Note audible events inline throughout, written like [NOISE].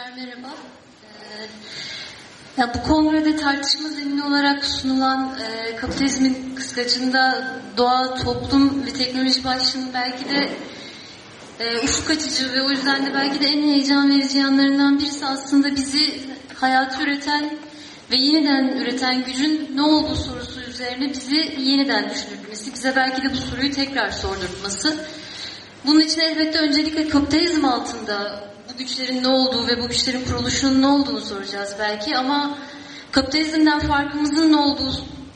Tekrar merhaba. Ee, ya bu kongrede tartışma zemini olarak sunulan e, kapitalizmin kıskacında doğa, toplum ve teknoloji başlığının belki de e, ufuk açıcı ve o yüzden de belki de en heyecan verici yanlarından birisi aslında bizi hayatı üreten ve yeniden üreten gücün ne olduğu sorusu üzerine bizi yeniden düşündürmesi, bize belki de bu soruyu tekrar sordurtması. Bunun için elbette öncelikle kapitalizm altında bu güçlerin ne olduğu ve bu güçlerin kuruluşunun ne olduğunu soracağız belki ama kapitalizmden farkımızın ne olduğu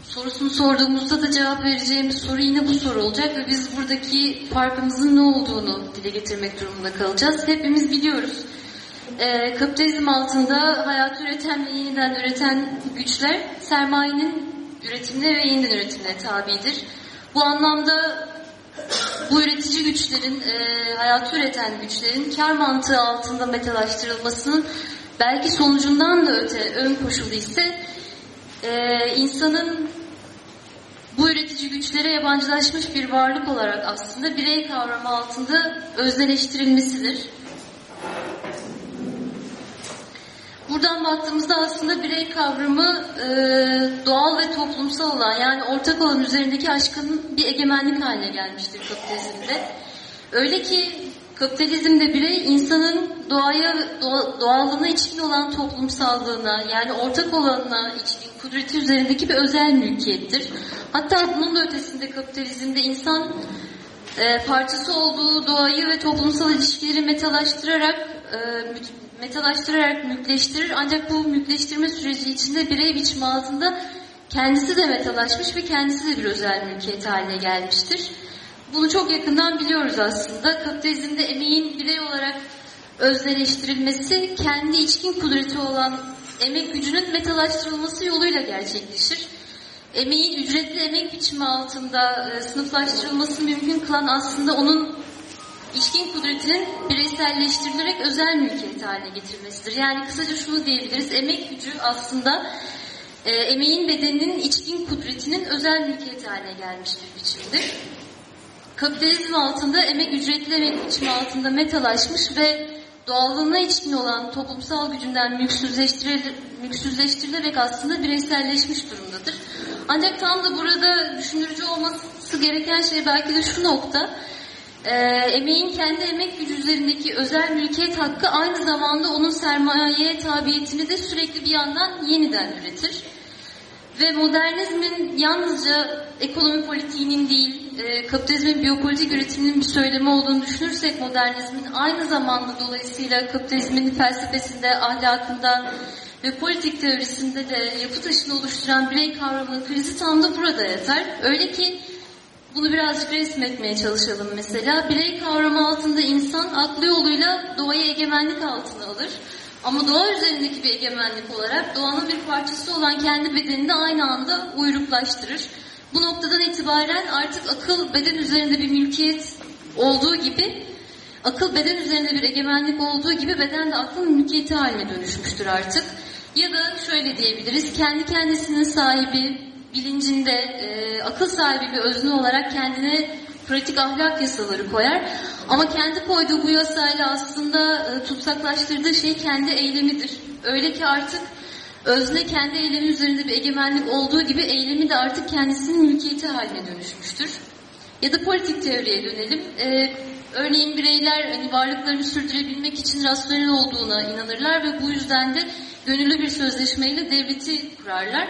sorusunu sorduğumuzda da cevap vereceğimiz soru yine bu soru olacak ve biz buradaki farkımızın ne olduğunu dile getirmek durumunda kalacağız. Hepimiz biliyoruz. Ee, kapitalizm altında hayatı üreten ve yeniden üreten güçler sermayenin üretimine ve yeniden üretimine tabidir. Bu anlamda bu üretici güçlerin, e, hayatı üreten güçlerin kar mantığı altında metalaştırılmasının belki sonucundan da öte ön koşulu ise e, insanın bu üretici güçlere yabancılaşmış bir varlık olarak aslında birey kavramı altında özneleştirilmesidir. Buradan baktığımızda aslında birey kavramı e, doğal ve toplumsal olan yani ortak olan üzerindeki aşkın bir egemenlik haline gelmiştir kapitalizmde. Öyle ki kapitalizmde birey insanın doğaya doğa, doğallığına içkin olan toplumsallığına yani ortak olanına içkin kudreti üzerindeki bir özel mülkiyettir. Hatta bunun da ötesinde kapitalizmde insan e, parçası olduğu doğayı ve toplumsal ilişkileri metalaştırarak e, metalaştırarak mülkleştirir. Ancak bu mülkleştirme süreci içinde birey biçimi altında kendisi de metalaşmış ve kendisi de bir özel mülkiyet haline gelmiştir. Bunu çok yakından biliyoruz aslında. Kapitalizmde emeğin birey olarak özneleştirilmesi kendi içkin kudreti olan emek gücünün metalaştırılması yoluyla gerçekleşir. Emeğin ücretli emek biçimi altında e, sınıflaştırılması mümkün kılan aslında onun içkin kudretinin bireyselleştirilerek özel mülkiyet haline getirilmesidir. Yani kısaca şunu diyebiliriz, emek gücü aslında e, emeğin bedeninin içkin kudretinin özel mülkiyet haline gelmiş bir biçimdir. Kapitalizm altında emek ücretli emek biçimi altında metalaşmış ve doğallığına içkin olan toplumsal gücünden mülksüzleştirilerek, aslında bireyselleşmiş durumdadır. Ancak tam da burada düşündürücü olması gereken şey belki de şu nokta, e, emeğin kendi emek gücü üzerindeki özel mülkiyet hakkı aynı zamanda onun sermayeye tabiyetini de sürekli bir yandan yeniden üretir. Ve modernizmin yalnızca ekonomi politiğinin değil, e, kapitalizmin biyopolitik üretiminin bir söylemi olduğunu düşünürsek modernizmin aynı zamanda dolayısıyla kapitalizmin felsefesinde, ahlakında ve politik teorisinde de yapı taşını oluşturan birey kavramının krizi tam da burada yatar. Öyle ki bunu birazcık resmetmeye çalışalım mesela. Birey kavramı altında insan aklı yoluyla doğayı egemenlik altına alır. Ama doğa üzerindeki bir egemenlik olarak doğanın bir parçası olan kendi bedenini de aynı anda uyruklaştırır. Bu noktadan itibaren artık akıl beden üzerinde bir mülkiyet olduğu gibi, akıl beden üzerinde bir egemenlik olduğu gibi beden de aklın mülkiyeti haline dönüşmüştür artık. Ya da şöyle diyebiliriz, kendi kendisinin sahibi, bilincinde e, akıl sahibi bir özne olarak kendine pratik ahlak yasaları koyar. Ama kendi koyduğu bu yasayla aslında e, tutsaklaştırdığı şey kendi eylemidir. Öyle ki artık özne kendi eylemi üzerinde bir egemenlik olduğu gibi eylemi de artık kendisinin mülkiyeti haline dönüşmüştür. Ya da politik teoriye dönelim. E, örneğin bireyler hani varlıklarını sürdürebilmek için rasyonel olduğuna inanırlar ve bu yüzden de gönüllü bir sözleşmeyle devleti kurarlar.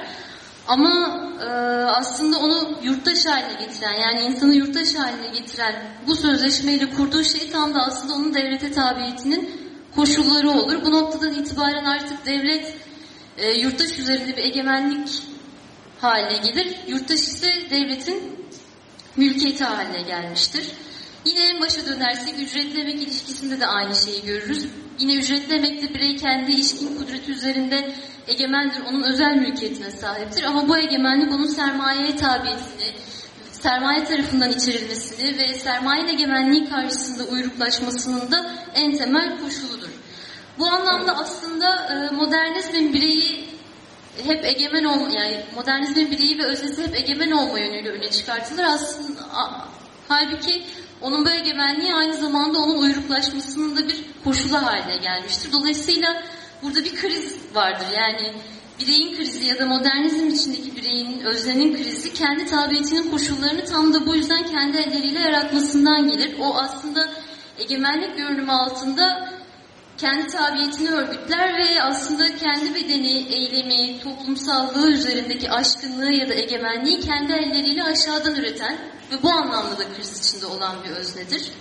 Ama e, aslında onu yurttaş haline getiren yani insanı yurttaş haline getiren bu sözleşmeyle kurduğu şey tam da aslında onun devlete tabiyetinin koşulları olur. Bu noktadan itibaren artık devlet e, yurttaş üzerinde bir egemenlik haline gelir. Yurttaş ise devletin mülkiyeti haline gelmiştir. Yine en başa dönersek ücretli emek ilişkisinde de aynı şeyi görürüz. Yine ücretli emekli birey kendi ilişkin kudreti üzerinde egemendir, onun özel mülkiyetine sahiptir. Ama bu egemenlik onun sermayeye tabiyetini, sermaye tarafından içerilmesini ve sermaye egemenliği karşısında uyruklaşmasının da en temel koşuludur. Bu anlamda aslında e, modernizmin bireyi hep egemen olma, yani modernizmin bireyi ve öznesi hep egemen olma yönüyle öne çıkartılır. Aslında halbuki onun bu egemenliği aynı zamanda onun uyruklaşmasının da bir koşulu haline gelmiştir. Dolayısıyla burada bir kriz vardır. Yani bireyin krizi ya da modernizm içindeki bireyin, öznenin krizi kendi tabiyetinin koşullarını tam da bu yüzden kendi elleriyle yaratmasından gelir. O aslında egemenlik görünümü altında kendi tabiyetini örgütler ve aslında kendi bedeni, eylemi, toplumsallığı üzerindeki aşkınlığı ya da egemenliği kendi elleriyle aşağıdan üreten ve bu anlamda da kriz içinde olan bir öznedir.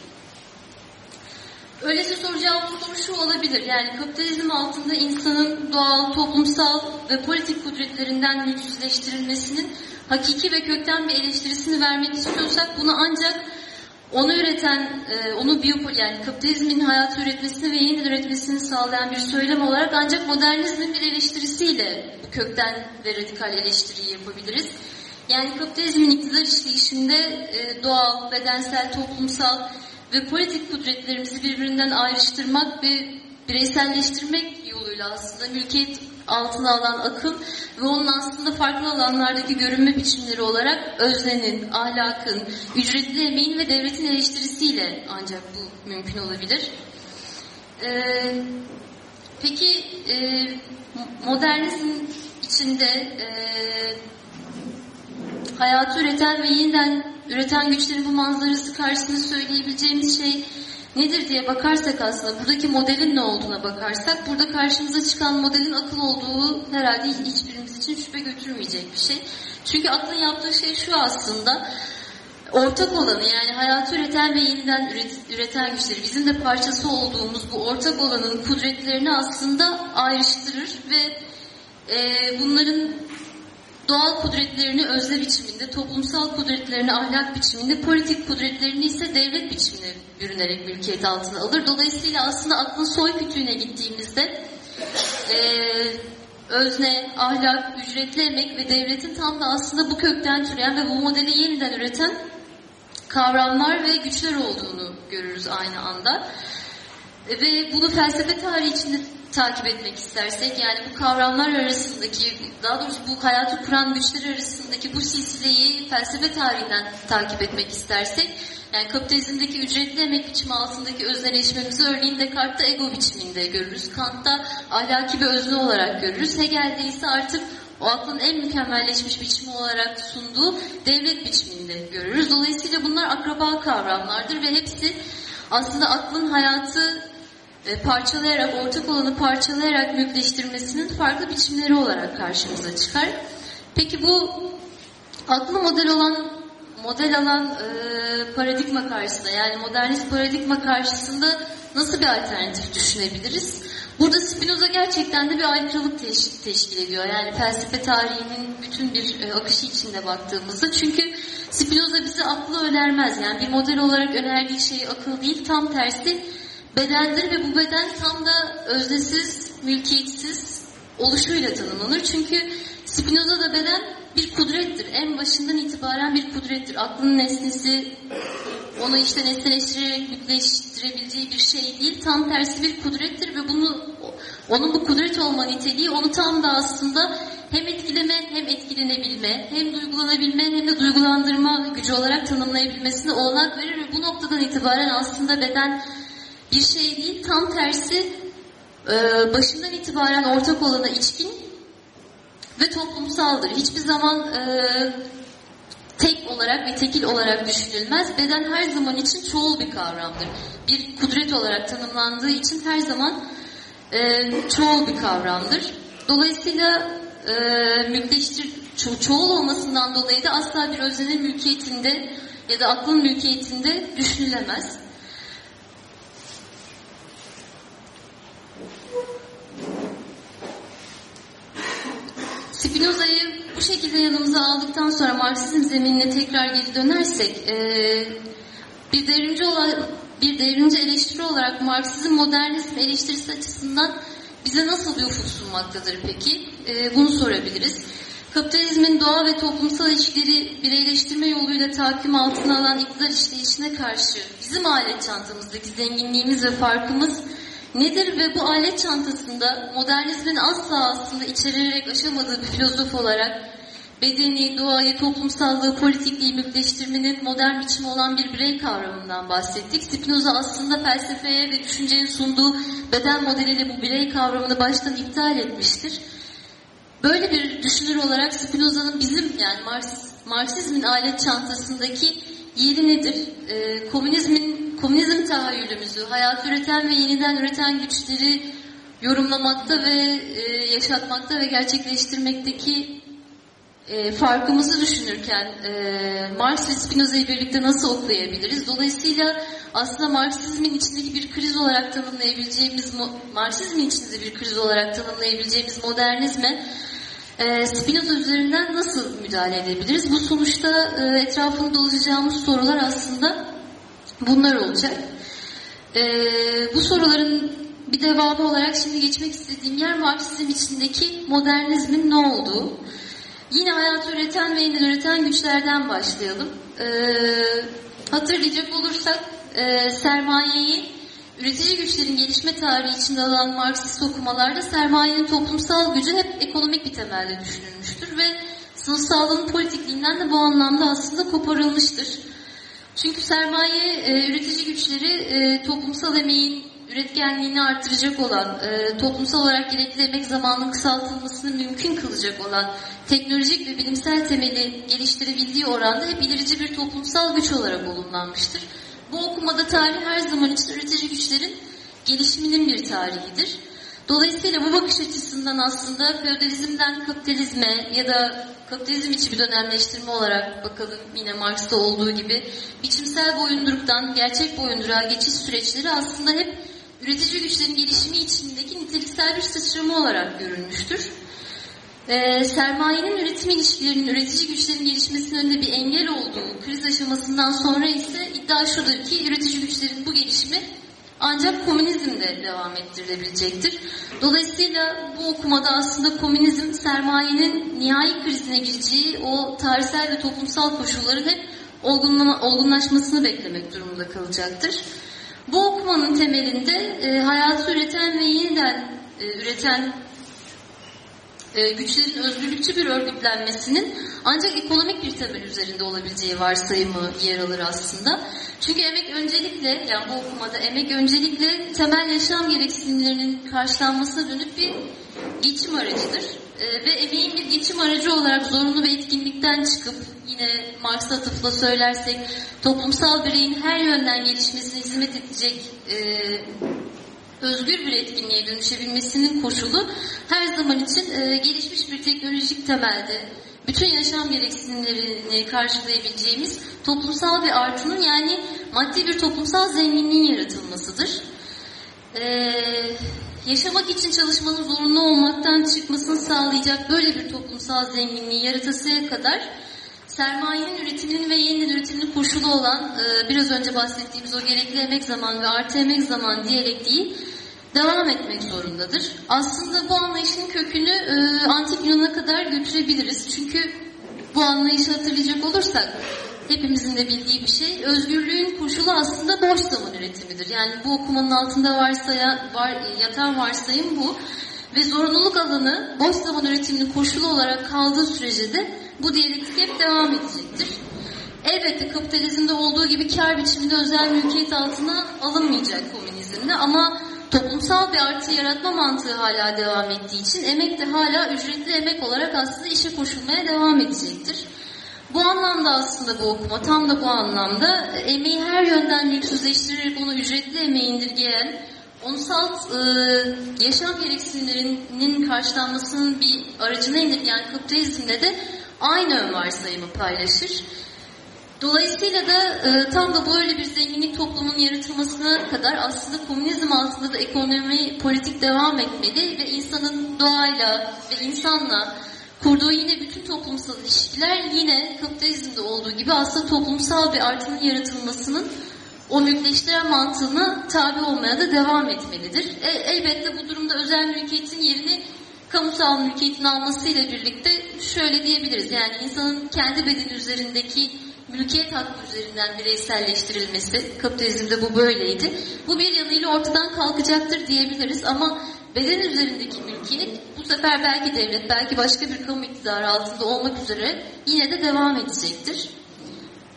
Öyleyse soracağımız soru şu olabilir. Yani kapitalizm altında insanın doğal, toplumsal ve politik kudretlerinden mülksüzleştirilmesinin hakiki ve kökten bir eleştirisini vermek istiyorsak bunu ancak onu üreten, e, onu biyopol yani kapitalizmin hayatı üretmesini ve yeniden üretmesini sağlayan bir söylem olarak ancak modernizmin bir eleştirisiyle bu kökten ve radikal eleştiriyi yapabiliriz. Yani kapitalizmin iktidar işleyişinde e, doğal, bedensel, toplumsal ve politik kudretlerimizi birbirinden ayrıştırmak ve bireyselleştirmek yoluyla aslında mülkiyet altına alan akım ve onun aslında farklı alanlardaki görünme biçimleri olarak öznenin, ahlakın, ücretli emeğin ve devletin eleştirisiyle ancak bu mümkün olabilir. Ee, peki e, modernizm içinde e, hayatı üreten ve yeniden üreten güçlerin bu manzarası karşısında söyleyebileceğimiz şey nedir diye bakarsak aslında buradaki modelin ne olduğuna bakarsak burada karşımıza çıkan modelin akıl olduğu herhalde hiçbirimiz için şüphe götürmeyecek bir şey. Çünkü aklın yaptığı şey şu aslında ortak olanı yani hayatı üreten ve yeniden üreten güçleri bizim de parçası olduğumuz bu ortak olanın kudretlerini aslında ayrıştırır ve e, bunların doğal kudretlerini özne biçiminde, toplumsal kudretlerini ahlak biçiminde, politik kudretlerini ise devlet biçimine bürünerek mülkiyet altına alır. Dolayısıyla aslında aklın soy kütüğüne gittiğimizde e, özne, ahlak, ücretli emek ve devletin tam da aslında bu kökten türeyen ve bu modeli yeniden üreten kavramlar ve güçler olduğunu görürüz aynı anda. Ve bunu felsefe tarihi içinde takip etmek istersek yani bu kavramlar arasındaki daha doğrusu bu hayatı kuran güçler arasındaki bu silsileyi felsefe tarihinden takip etmek istersek yani kapitalizmdeki ücretli emek biçimi altındaki özneleşmemizi örneğin Descartes'te ego biçiminde görürüz. Kant'ta ahlaki bir özne olarak görürüz. Hegel'de ise artık o aklın en mükemmelleşmiş biçimi olarak sunduğu devlet biçiminde görürüz. Dolayısıyla bunlar akraba kavramlardır ve hepsi aslında aklın hayatı e, parçalayarak, ortak olanı parçalayarak mülkleştirmesinin farklı biçimleri olarak karşımıza çıkar. Peki bu aklı model olan model alan e, paradigma karşısında yani modernist paradigma karşısında nasıl bir alternatif düşünebiliriz? Burada Spinoza gerçekten de bir aykırılık teş teşkil ediyor. Yani felsefe tarihinin bütün bir e, akışı içinde baktığımızda. Çünkü Spinoza bize aklı önermez. Yani bir model olarak önerdiği şey akıl değil. Tam tersi bedendir ve bu beden tam da öznesiz, mülkiyetsiz oluşuyla tanımlanır. Çünkü Spinoza'da beden bir kudrettir. En başından itibaren bir kudrettir. Aklın nesnesi onu işte nesneleştirerek mülkleştirebileceği bir şey değil. Tam tersi bir kudrettir ve bunu onun bu kudret olma niteliği onu tam da aslında hem etkileme hem etkilenebilme, hem duygulanabilme hem de duygulandırma gücü olarak tanımlayabilmesine olanak verir ve bu noktadan itibaren aslında beden bir şey değil, tam tersi e, başından itibaren ortak olana içkin ve toplumsaldır. Hiçbir zaman e, tek olarak ve tekil olarak düşünülmez. Beden her zaman için çoğul bir kavramdır. Bir kudret olarak tanımlandığı için her zaman e, çoğul bir kavramdır. Dolayısıyla e, ço çoğul olmasından dolayı da asla bir öznenin mülkiyetinde ya da aklın mülkiyetinde düşünülemez. Spinoza'yı bu şekilde yanımıza aldıktan sonra Marksizm zeminine tekrar geri dönersek e, bir devrimci olan bir devrimci eleştiri olarak Marksizm modernizm eleştirisi açısından bize nasıl bir ufuk sunmaktadır peki? E, bunu sorabiliriz. Kapitalizmin doğa ve toplumsal ilişkileri bireyleştirme yoluyla takip altına alan iktidar işleyişine karşı bizim alet çantamızdaki zenginliğimiz ve farkımız nedir ve bu alet çantasında modernizmin asla aslında içererek aşamadığı bir filozof olarak bedeni, doğayı, toplumsallığı, politikliği birleştirmenin modern biçimi olan bir birey kavramından bahsettik. Spinoza aslında felsefeye ve düşünceye sunduğu beden modeliyle bu birey kavramını baştan iptal etmiştir. Böyle bir düşünür olarak Spinoza'nın bizim yani Marksizmin alet çantasındaki yeri nedir? Ee, komünizmin komünizm tahayyülümüzü, hayat üreten ve yeniden üreten güçleri yorumlamakta ve e, yaşatmakta ve gerçekleştirmekteki e, farkımızı düşünürken e, Marx ve Spinoza'yı birlikte nasıl okuyabiliriz? Dolayısıyla aslında Marksizmin içindeki bir kriz olarak tanımlayabileceğimiz, Marksizmin içinde bir kriz olarak tanımlayabileceğimiz modernizme e, Spinoza üzerinden nasıl müdahale edebiliriz? Bu sonuçta e, etrafında dolaşacağımız sorular aslında bunlar olacak. E, bu soruların bir devamı olarak şimdi geçmek istediğim yer Marksizm içindeki modernizmin ne olduğu. Yine hayatı üreten ve yeniden üreten güçlerden başlayalım. Ee, hatırlayacak olursak e, sermayeyi üretici güçlerin gelişme tarihi içinde alan Marksist okumalarda sermayenin toplumsal gücü hep ekonomik bir temelde düşünülmüştür ve sınıfsallığın politikliğinden de bu anlamda aslında koparılmıştır. Çünkü sermaye e, üretici güçleri e, toplumsal emeğin üretkenliğini artıracak olan, e, toplumsal olarak gerekli emek zamanının kısaltılmasını mümkün kılacak olan teknolojik ve bilimsel temeli geliştirebildiği oranda hep ilerici bir toplumsal güç olarak olumlanmıştır. Bu okumada tarih her zaman için üretici güçlerin gelişiminin bir tarihidir. Dolayısıyla bu bakış açısından aslında feodalizmden kapitalizme ya da kapitalizm içi bir dönemleştirme olarak bakalım yine Marx'ta olduğu gibi biçimsel boyunduruktan gerçek boyunduruğa geçiş süreçleri aslında hep üretici güçlerin gelişimi içindeki niteliksel bir sıçrama olarak görülmüştür. Ee, sermayenin üretim ilişkilerinin üretici güçlerin gelişmesinin önünde bir engel olduğu kriz aşamasından sonra ise iddia şudur ki üretici güçlerin bu gelişimi ancak komünizmde devam ettirilebilecektir. Dolayısıyla bu okumada aslında komünizm sermayenin nihai krizine gireceği o tarihsel ve toplumsal koşulların hep olgunlaşmasını beklemek durumunda kalacaktır. Bu okumanın temelinde e, hayatı üreten ve yeniden e, üreten e, güçlerin özgürlükçü bir örgütlenmesinin ancak ekonomik bir temel üzerinde olabileceği varsayımı yer alır aslında. Çünkü emek öncelikle, yani bu okumada emek öncelikle temel yaşam gereksinimlerinin karşılanmasına dönük bir geçim aracıdır. E, ve emeğin bir geçim aracı olarak zorunlu bir etkinlikten çıkıp yine Marx'a atıfla söylersek toplumsal bireyin her yönden gelişmesine hizmet edecek e, özgür bir etkinliğe dönüşebilmesinin koşulu her zaman için e, gelişmiş bir teknolojik temelde bütün yaşam gereksinimlerini karşılayabileceğimiz toplumsal bir artının yani maddi bir toplumsal zenginliğin yaratılmasıdır. Ee, yaşamak için çalışmanın zorunlu olmaktan çıkmasını sağlayacak böyle bir toplumsal zenginliği yaratasıya kadar sermayenin üretiminin ve yeniden üretiminin koşulu olan e, biraz önce bahsettiğimiz o gerekli emek zaman ve artı emek zaman diyalektiği devam etmek zorundadır. Aslında bu anlayışın kökünü e, antik Yunan'a kadar götürebiliriz. Çünkü bu anlayışı hatırlayacak olursak hepimizin de bildiği bir şey. Özgürlüğün koşulu aslında boş zaman üretimidir. Yani bu okumanın altında varsaya, var, yatan varsayım bu. Ve zorunluluk alanı boş zaman üretiminin koşulu olarak kaldığı sürece de bu diyalektik hep devam edecektir. Elbette kapitalizmde olduğu gibi kar biçiminde özel mülkiyet altına alınmayacak komünizmde ama toplumsal bir artı yaratma mantığı hala devam ettiği için emek de hala ücretli emek olarak aslında işe koşulmaya devam edecektir. Bu anlamda aslında bu okuma tam da bu anlamda emeği her yönden lüksüzleştirerek onu ücretli emeğe indirgeyen onsal e, yaşam gereksinimlerinin karşılanmasının bir aracına indirgeyen kapitalizmde de aynı ön varsayımı paylaşır. Dolayısıyla da e, tam da böyle bir zenginlik toplumunun yaratılmasına kadar aslında komünizm altında da ekonomi, politik devam etmeli ve insanın doğayla ve insanla kurduğu yine bütün toplumsal ilişkiler yine kapitalizmde olduğu gibi aslında toplumsal bir artının yaratılmasının o mülkleştiren mantığına tabi olmaya da devam etmelidir. E, elbette bu durumda özel mülkiyetin yerini kamusal mülkiyetin almasıyla birlikte şöyle diyebiliriz. Yani insanın kendi bedeni üzerindeki mülkiyet hakkı üzerinden bireyselleştirilmesi, kapitalizmde bu böyleydi. Bu bir yanıyla ortadan kalkacaktır diyebiliriz ama beden üzerindeki mülkiyet bu sefer belki devlet, belki başka bir kamu iktidarı altında olmak üzere yine de devam edecektir.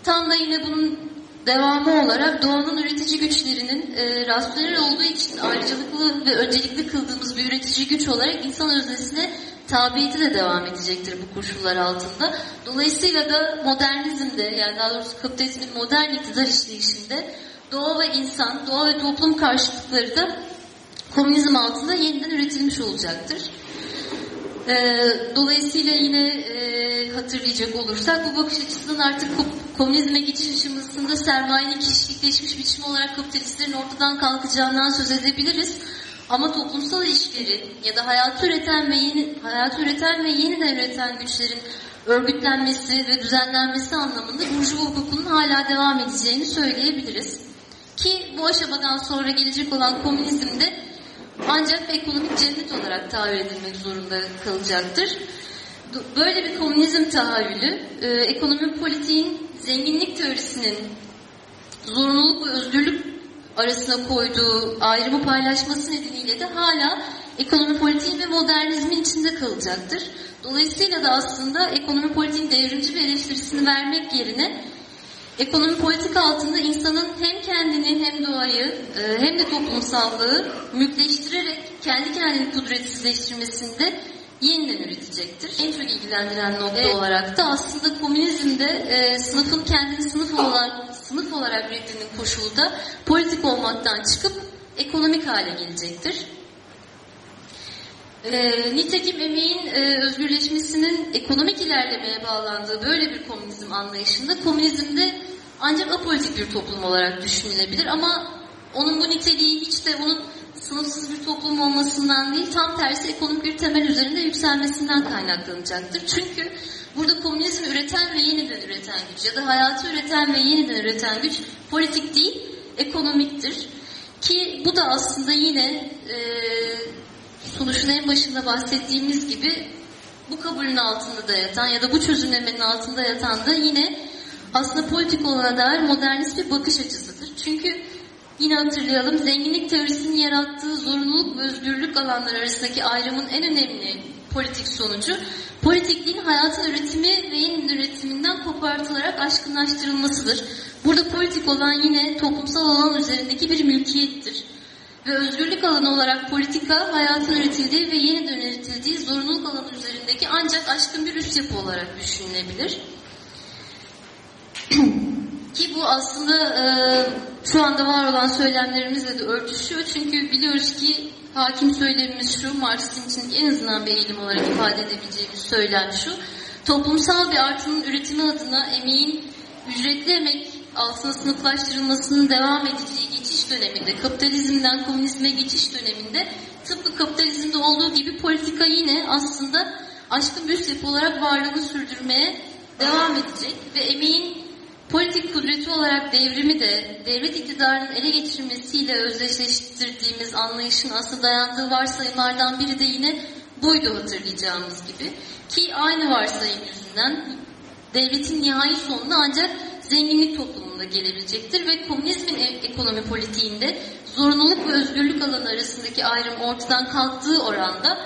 Tam da yine bunun devamı olarak doğanın üretici güçlerinin e, rasyonel olduğu için ayrıcalıklı ve öncelikli kıldığımız bir üretici güç olarak insan öznesine tabiyeti de devam edecektir bu koşullar altında. Dolayısıyla da modernizmde yani daha doğrusu kapitalizmin modern iktidar işleyişinde doğa ve insan, doğa ve toplum karşıtlıkları da komünizm altında yeniden üretilmiş olacaktır. E, dolayısıyla yine e, hatırlayacak olursak bu bakış açısından artık komünizme geçiş aşamasında sermayenin kişilikleşmiş biçim olarak kapitalistlerin ortadan kalkacağından söz edebiliriz. Ama toplumsal ilişkileri ya da hayatı üreten ve yeni hayatı üreten ve yeniden üreten güçlerin örgütlenmesi ve düzenlenmesi anlamında burjuva hukukunun hala devam edeceğini söyleyebiliriz. Ki bu aşamadan sonra gelecek olan komünizmde ancak ekonomik cennet olarak tahayyül edilmek zorunda kalacaktır. Böyle bir komünizm tahayyülü e, ekonomi politiğin zenginlik teorisinin zorunluluk ve özgürlük arasına koyduğu ayrımı paylaşması nedeniyle de hala ekonomi politiğin ve modernizmin içinde kalacaktır. Dolayısıyla da aslında ekonomi politiğin devrimci bir eleştirisini vermek yerine ekonomi politik altında insanın hem kendini hem doğayı e, hem de toplumsallığı mülkleştirerek kendi kendini kudretsizleştirmesinde yeniden üretecektir. En çok ilgilendiren nokta evet. olarak da aslında komünizmde e, sınıfın kendini sınıf olarak sınıf olarak ürettiğinin koşulu da politik olmaktan çıkıp ekonomik hale gelecektir. E, nitekim emeğin e, özgürleşmesinin ekonomik ilerlemeye bağlandığı böyle bir komünizm anlayışında komünizmde ancak apolitik bir toplum olarak düşünülebilir ama onun bu niteliği hiç de onun sınıfsız bir toplum olmasından değil tam tersi ekonomik bir temel üzerinde yükselmesinden kaynaklanacaktır. Çünkü burada komünizm üreten ve yeniden üreten güç ya da hayatı üreten ve yeniden üreten güç politik değil ekonomiktir. Ki bu da aslında yine e, sonuçun en başında bahsettiğimiz gibi bu kabulün altında da yatan ya da bu çözümlemenin altında yatan da yine aslında politik olana dair modernist bir bakış açısıdır. Çünkü Yine hatırlayalım, zenginlik teorisinin yarattığı zorunluluk ve özgürlük alanları arasındaki ayrımın en önemli politik sonucu, politikliğin hayatın üretimi ve yeniden üretiminden kopartılarak aşkınlaştırılmasıdır. Burada politik olan yine toplumsal alan üzerindeki bir mülkiyettir. Ve özgürlük alanı olarak politika hayatın üretildiği ve yeniden üretildiği zorunluluk alanı üzerindeki ancak aşkın bir üst yapı olarak düşünülebilir. [CLEARS THROAT] Ki bu aslında e, şu anda var olan söylemlerimizle de örtüşüyor. Çünkü biliyoruz ki hakim söylemimiz şu, Marksizm için en azından bir eğilim olarak ifade edebileceğimiz söylem şu. Toplumsal bir artının üretimi adına emeğin ücretli emek altına sınıflaştırılmasının devam edeceği geçiş döneminde, kapitalizmden komünizme geçiş döneminde tıpkı kapitalizmde olduğu gibi politika yine aslında aşkın bir yapı olarak varlığını sürdürmeye devam edecek ve emeğin Politik kudreti olarak devrimi de devlet iktidarının ele geçirmesiyle özdeşleştirdiğimiz anlayışın aslında dayandığı varsayımlardan biri de yine buydu hatırlayacağımız gibi. Ki aynı varsayım yüzünden devletin nihai sonunda ancak zenginlik toplumunda gelebilecektir ve komünizmin e- ekonomi politiğinde zorunluluk ve özgürlük alanı arasındaki ayrım ortadan kalktığı oranda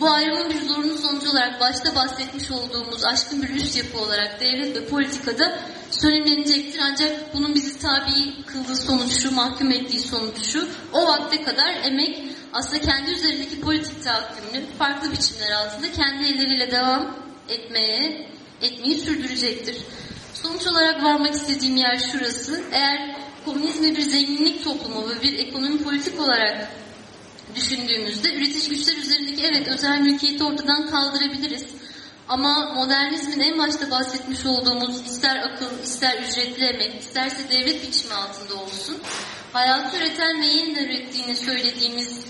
bu ayrımın bir zorunlu sonucu olarak başta bahsetmiş olduğumuz aşkın bir üst yapı olarak devlet ve politikada söylenecektir. Ancak bunun bizi tabi kıldığı sonuç mahkum ettiği sonuç. O vakte kadar emek aslında kendi üzerindeki politik tahakkümünü farklı biçimler altında kendi elleriyle devam etmeye, etmeyi sürdürecektir. Sonuç olarak varmak istediğim yer şurası. Eğer komünizmi bir zenginlik toplumu ve bir ekonomi politik olarak düşündüğümüzde üretici güçler üzerindeki evet özel mülkiyeti ortadan kaldırabiliriz. Ama modernizmin en başta bahsetmiş olduğumuz ister akıl, ister ücretli emek, isterse devlet biçimi altında olsun, hayatı üreten ve yeniden ürettiğini söylediğimiz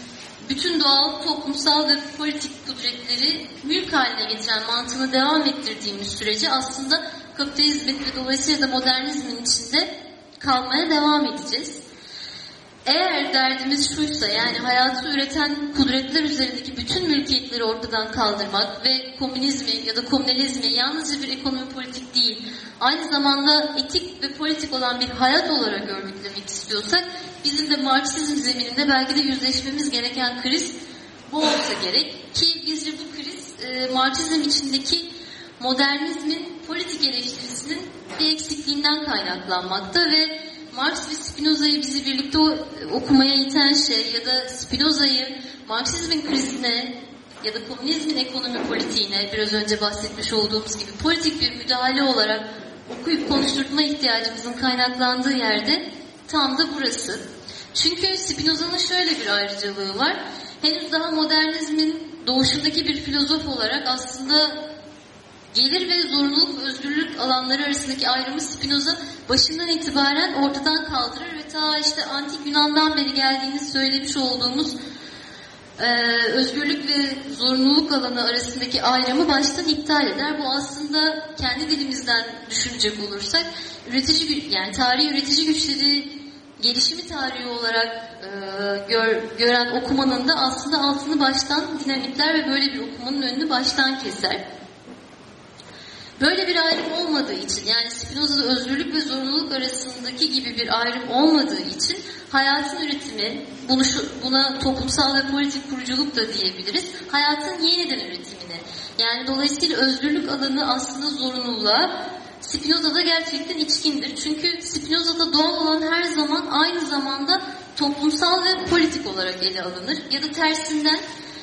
bütün doğal, toplumsal ve politik kudretleri mülk haline getiren mantığını devam ettirdiğimiz sürece aslında kapitalizmin ve dolayısıyla da modernizmin içinde kalmaya devam edeceğiz. Eğer derdimiz şuysa yani hayatı üreten kudretler üzerindeki bütün mülkiyetleri ortadan kaldırmak ve komünizmi ya da komünalizmi yalnızca bir ekonomi politik değil, aynı zamanda etik ve politik olan bir hayat olarak örgütlemek istiyorsak bizim de Marksizm zemininde belki de yüzleşmemiz gereken kriz bu olsa gerek. Ki bizce bu kriz e, Marksizm içindeki modernizmin politik eleştirisinin bir eksikliğinden kaynaklanmakta ve Marx ve Spinoza'yı bizi birlikte okumaya iten şey ya da Spinoza'yı Marksizmin krizine ya da komünizmin ekonomi politiğine biraz önce bahsetmiş olduğumuz gibi politik bir müdahale olarak okuyup konuşturma ihtiyacımızın kaynaklandığı yerde tam da burası. Çünkü Spinoza'nın şöyle bir ayrıcalığı var. Henüz daha modernizmin doğuşundaki bir filozof olarak aslında gelir ve zorunluluk ve özgürlük alanları arasındaki ayrımı Spinoza başından itibaren ortadan kaldırır ve ta işte antik Yunan'dan beri geldiğini söylemiş olduğumuz e, özgürlük ve zorunluluk alanı arasındaki ayrımı baştan iptal eder. Bu aslında kendi dilimizden düşünecek olursak üretici yani tarihi üretici güçleri gelişimi tarihi olarak e, gör, gören okumanın da aslında altını baştan dinamitler ve böyle bir okumanın önünü baştan keser. Böyle bir ayrım olmadığı için yani Spinoza'da özgürlük ve zorunluluk arasındaki gibi bir ayrım olmadığı için hayatın üretimi, buna toplumsal ve politik kuruculuk da diyebiliriz, hayatın yeniden üretimine. Yani dolayısıyla özgürlük alanı aslında zorunluluğa Spinoza'da gerçekten içkindir. Çünkü Spinoza'da doğal olan her zaman aynı zamanda toplumsal ve politik olarak ele alınır. Ya da tersinden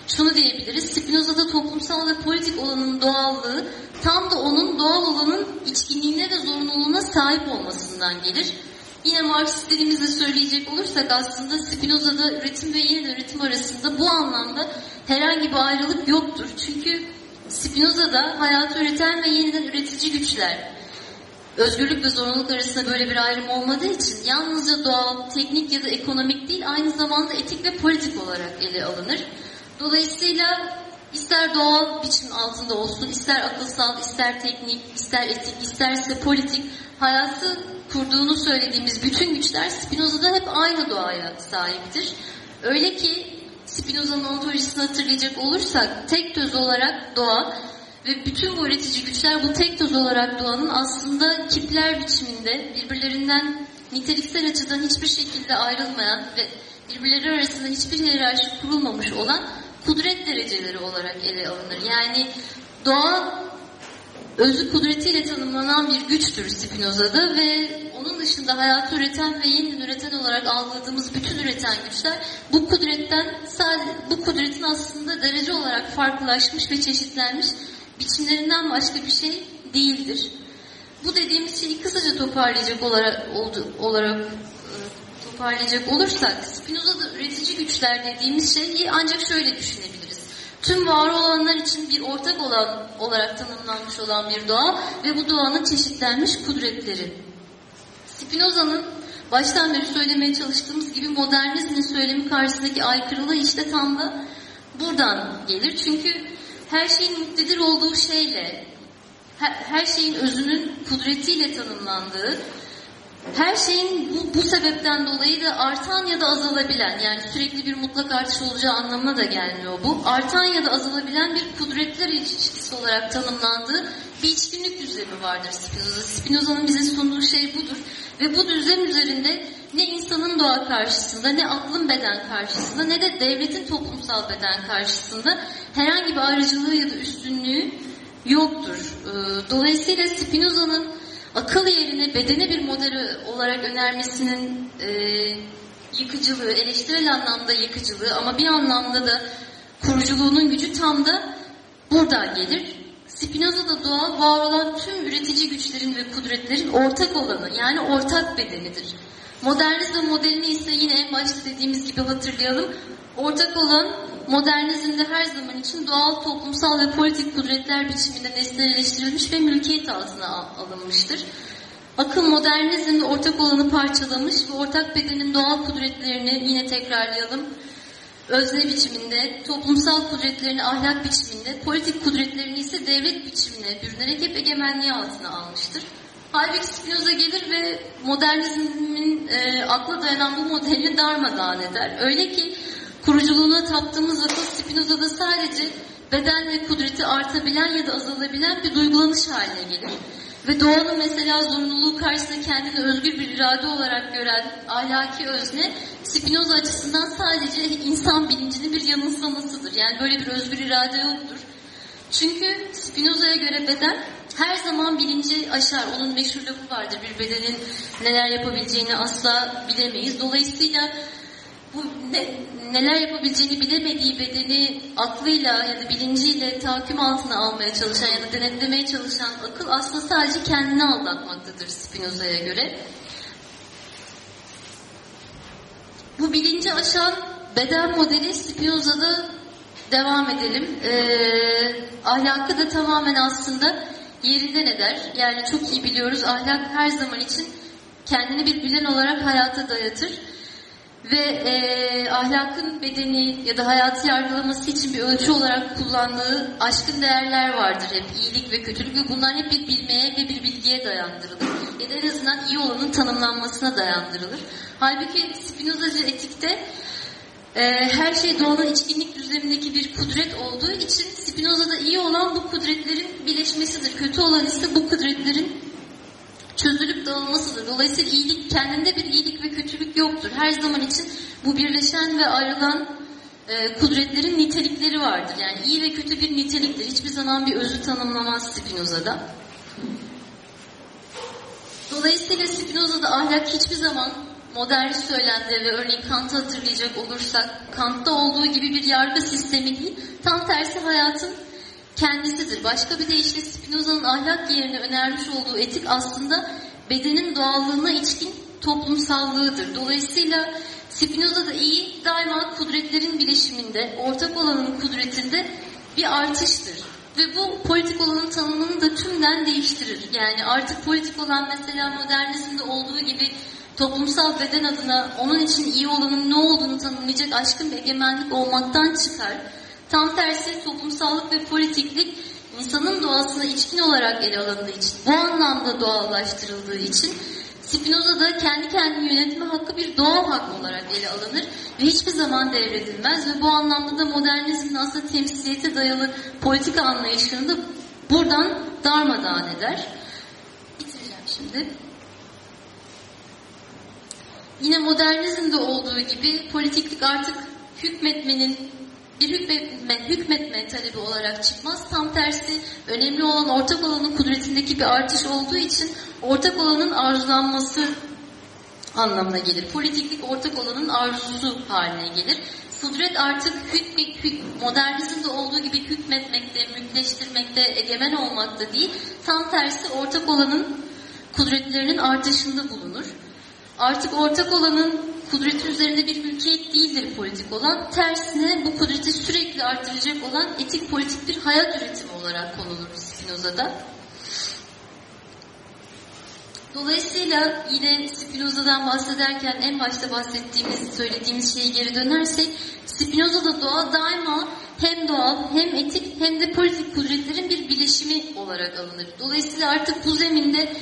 şunu diyebiliriz. Spinoza'da toplumsal ve politik olanın doğallığı tam da onun doğal olanın içkinliğine ve zorunluluğuna sahip olmasından gelir. Yine Marksistlerimizle söyleyecek olursak aslında Spinoza'da üretim ve yeniden üretim arasında bu anlamda herhangi bir ayrılık yoktur. Çünkü Spinoza'da hayatı üreten ve yeniden üretici güçler, özgürlük ve zorunluluk arasında böyle bir ayrım olmadığı için yalnızca doğal, teknik ya da ekonomik değil aynı zamanda etik ve politik olarak ele alınır. Dolayısıyla ister doğal biçim altında olsun, ister akılsal, ister teknik, ister etik, isterse politik hayatı kurduğunu söylediğimiz bütün güçler Spinoza'da hep aynı doğaya sahiptir. Öyle ki Spinoza'nın ontolojisini hatırlayacak olursak tek töz olarak doğa ve bütün bu üretici güçler bu tek töz olarak doğanın aslında kipler biçiminde birbirlerinden niteliksel açıdan hiçbir şekilde ayrılmayan ve birbirleri arasında hiçbir hiyerarşi kurulmamış olan kudret dereceleri olarak ele alınır. Yani doğa özü kudretiyle tanımlanan bir güçtür Spinoza'da ve onun dışında hayatı üreten ve yeniden üreten olarak algıladığımız bütün üreten güçler bu kudretten sadece bu kudretin aslında derece olarak farklılaşmış ve çeşitlenmiş biçimlerinden başka bir şey değildir. Bu dediğimiz şeyi kısaca toparlayacak olarak olarak toparlayacak olursak Spinoza'da üretici güçler dediğimiz şeyi ancak şöyle düşünebiliriz. Tüm var olanlar için bir ortak olan olarak tanımlanmış olan bir doğa ve bu doğanın çeşitlenmiş kudretleri. Spinoza'nın baştan beri söylemeye çalıştığımız gibi modernizmin söylemi karşısındaki aykırılığı işte tam da buradan gelir. Çünkü her şeyin muktedir olduğu şeyle, her şeyin özünün kudretiyle tanımlandığı, her şeyin bu, bu sebepten dolayı da artan ya da azalabilen, yani sürekli bir mutlak artış olacağı anlamına da gelmiyor bu. Artan ya da azalabilen bir kudretler ilişkisi olarak tanımlandığı bir içkinlik düzlemi vardır Spinoza. Spinoza'nın bize sunduğu şey budur. Ve bu düzlem üzerinde ne insanın doğa karşısında, ne aklın beden karşısında, ne de devletin toplumsal beden karşısında herhangi bir ayrıcalığı ya da üstünlüğü yoktur. Ee, dolayısıyla Spinoza'nın akıl yerine bedene bir model olarak önermesinin e, yıkıcılığı, eleştirel anlamda yıkıcılığı ama bir anlamda da kuruculuğunun gücü tam da buradan gelir. Spinoza'da doğa var olan tüm üretici güçlerin ve kudretlerin ortak olanı yani ortak bedenidir. Modernizm modelini ise yine en başta dediğimiz gibi hatırlayalım. Ortak olan modernizmde her zaman için doğal, toplumsal ve politik kudretler biçiminde nesneleştirilmiş ve mülkiyet altına alınmıştır. Akıl modernizmde ortak olanı parçalamış ve ortak bedenin doğal kudretlerini yine tekrarlayalım. Özne biçiminde, toplumsal kudretlerini ahlak biçiminde, politik kudretlerini ise devlet biçimine bürünerek hep egemenliği altına almıştır. Halbuki Spinoza gelir ve modernizmin e, akla dayanan bu modelini darmadağın eder. Öyle ki kuruculuğuna taptığımız akıl Spinoza'da sadece beden ve kudreti artabilen ya da azalabilen bir duygulanış haline gelir. Ve doğanın mesela zorunluluğu karşısında kendini özgür bir irade olarak gören ahlaki özne Spinoza açısından sadece insan bilincinin bir yanılsamasıdır. Yani böyle bir özgür irade yoktur. Çünkü Spinoza'ya göre beden her zaman bilinci aşar. Onun meşhur lafı vardır. Bir bedenin neler yapabileceğini asla bilemeyiz. Dolayısıyla bu ne, neler yapabileceğini bilemediği bedeni aklıyla ya da bilinciyle tahakküm altına almaya çalışan ya da denetlemeye çalışan akıl aslında sadece kendini aldatmaktadır Spinoza'ya göre. Bu bilinci aşan beden modeli Spinoza'da devam edelim. Ee, ahlakı da tamamen aslında yerinden eder. Yani çok iyi biliyoruz ahlak her zaman için kendini bir bilen olarak hayata dayatır ve e, ahlakın bedeni ya da hayatı yargılaması için bir ölçü olarak kullandığı aşkın değerler vardır hep iyilik ve kötülük ve bunlar hep bir bilmeye ve bir bilgiye dayandırılır ya da en azından iyi olanın tanımlanmasına dayandırılır. Halbuki Spinozacı etikte e, her şey doğanın içkinlik düzlemindeki bir kudret olduğu için Spinoza'da iyi olan bu kudretlerin birleşmesidir. Kötü olan ise bu kudretlerin çözülüp dağılmasıdır. Dolayısıyla iyilik kendinde bir iyilik ve kötülük yoktur. Her zaman için bu birleşen ve ayrılan e, kudretlerin nitelikleri vardır. Yani iyi ve kötü bir niteliktir. Hiçbir zaman bir özü tanımlamaz Spinoza'da. Dolayısıyla Spinoza'da ahlak hiçbir zaman modern söylemde ve örneğin Kant'ı hatırlayacak olursak Kant'ta olduğu gibi bir yargı sistemi değil, tam tersi hayatın kendisidir. Başka bir deyişle Spinoza'nın ahlak yerine önermiş olduğu etik aslında bedenin doğallığına içkin toplumsallığıdır. Dolayısıyla Spinoza'da iyi daima kudretlerin bileşiminde, ortak olanın kudretinde bir artıştır. Ve bu politik olanın tanımını da tümden değiştirir. Yani artık politik olan mesela modernizmde olduğu gibi toplumsal beden adına onun için iyi olanın ne olduğunu tanımlayacak aşkın bir egemenlik olmaktan çıkar Tam tersi toplumsallık ve politiklik insanın doğasına içkin olarak ele alındığı için, bu anlamda doğallaştırıldığı için Spinoza da kendi kendini yönetme hakkı bir doğal hak olarak ele alınır ve hiçbir zaman devredilmez ve bu anlamda da modernizmin aslında temsiliyete dayalı politika anlayışını da buradan darmadağın eder. Bitireceğim şimdi. Yine modernizmde olduğu gibi politiklik artık hükmetmenin bir hükmetme, hükmetme talebi olarak çıkmaz. Tam tersi önemli olan ortak olanın kudretindeki bir artış olduğu için ortak olanın arzulanması anlamına gelir. Politiklik ortak olanın arzusu haline gelir. Kudret artık hükme, hük, modernizmde olduğu gibi hükmetmekte, mülkleştirmekte, egemen olmakta değil, tam tersi ortak olanın kudretlerinin artışında bulunur. Artık ortak olanın kudreti üzerinde bir mülkiyet değildir politik olan. Tersine bu kudreti sürekli artıracak olan etik politik bir hayat üretimi olarak konulur Spinoza'da. Dolayısıyla yine Spinoza'dan bahsederken en başta bahsettiğimiz, söylediğimiz şeyi geri dönersek Spinoza'da doğa daima hem doğal hem etik hem de politik kudretlerin bir bileşimi olarak alınır. Dolayısıyla artık bu zeminde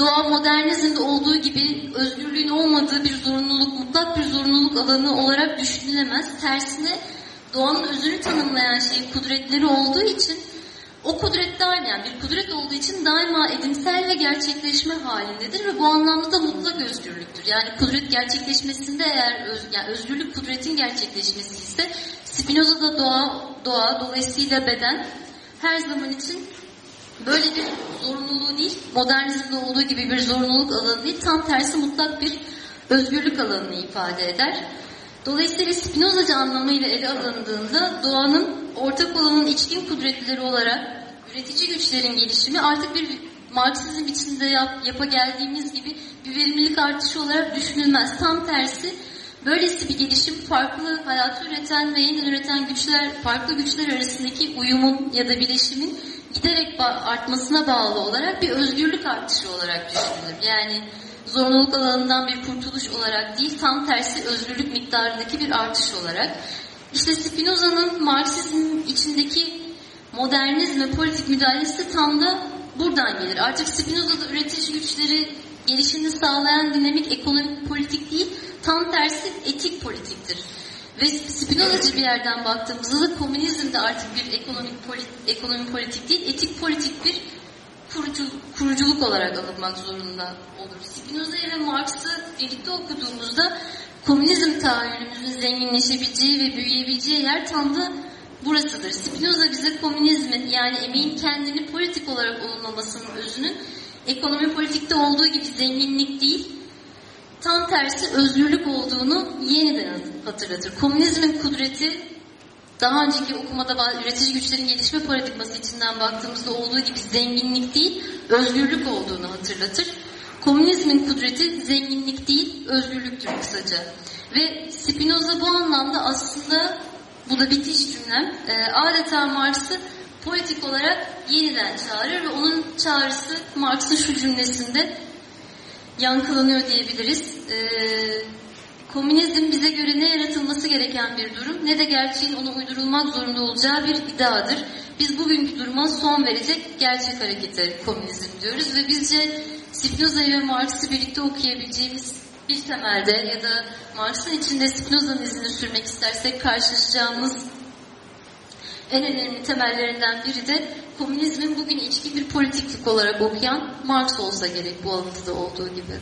doğa modernizmde olduğu gibi özgürlüğün olmadığı bir zorunluluk, mutlak bir zorunluluk alanı olarak düşünülemez. Tersine doğanın özünü tanımlayan şey kudretleri olduğu için o kudret daima yani bir kudret olduğu için daima edimsel ve gerçekleşme halindedir ve bu anlamda da mutlak özgürlüktür. Yani kudret gerçekleşmesinde eğer öz, yani özgürlük kudretin gerçekleşmesi ise Spinoza'da doğa, doğa dolayısıyla beden her zaman için böyle bir zorunluluğu değil, modernizmde olduğu gibi bir zorunluluk alanı değil, tam tersi mutlak bir özgürlük alanını ifade eder. Dolayısıyla Spinozacı anlamıyla ele alındığında doğanın ortak olanın içkin kudretleri olarak üretici güçlerin gelişimi artık bir Marksizm içinde yap, yapa geldiğimiz gibi bir verimlilik artışı olarak düşünülmez. Tam tersi böylesi bir gelişim farklı hayatı üreten ve yeniden üreten güçler, farklı güçler arasındaki uyumun ya da bileşimin giderek artmasına bağlı olarak bir özgürlük artışı olarak düşünülür. Yani zorunluluk alanından bir kurtuluş olarak değil, tam tersi özgürlük miktarındaki bir artış olarak. İşte Spinoza'nın Marksizm içindeki modernizme politik müdahalesi tam da buradan gelir. Artık Spinoza'da üretici güçleri gelişimini sağlayan dinamik ekonomik politik değil, tam tersi etik politiktir. Ve Spinozacı bir yerden baktığımızda da komünizm de artık bir ekonomik politik, ekonomi politik değil, etik politik bir kurucu, kuruculuk olarak alınmak zorunda olur. Spinoza'yı ve Marx'ı birlikte okuduğumuzda komünizm tahayyülümüzün zenginleşebileceği ve büyüyebileceği yer tam da burasıdır. Spinoza bize komünizmin yani emeğin kendini politik olarak olumlamasının özünün ekonomi politikte olduğu gibi zenginlik değil, tam tersi özgürlük olduğunu yeniden hatırlatır. Komünizmin kudreti daha önceki okumada üretici güçlerin gelişme paradigması içinden baktığımızda olduğu gibi zenginlik değil, özgürlük olduğunu hatırlatır. Komünizmin kudreti zenginlik değil, özgürlüktür kısaca. Ve Spinoza bu anlamda aslında, bu da bitiş cümlem, e, adeta Marx'ı politik olarak yeniden çağırır ve onun çağrısı Marx'ın şu cümlesinde yankılanıyor diyebiliriz. Ee, komünizm bize göre ne yaratılması gereken bir durum ne de gerçeğin ona uydurulmak zorunda olacağı bir iddiadır. Biz bugünkü duruma son verecek gerçek harekete komünizm diyoruz ve bizce Spinoza'yı ve Marx'ı birlikte okuyabileceğimiz bir temelde ya da Marx'ın içinde Spinoza'nın izini sürmek istersek karşılaşacağımız en önemli temellerinden biri de komünizmin bugün içki bir politiklik olarak okuyan Marx olsa gerek bu alıntıda olduğu gibi.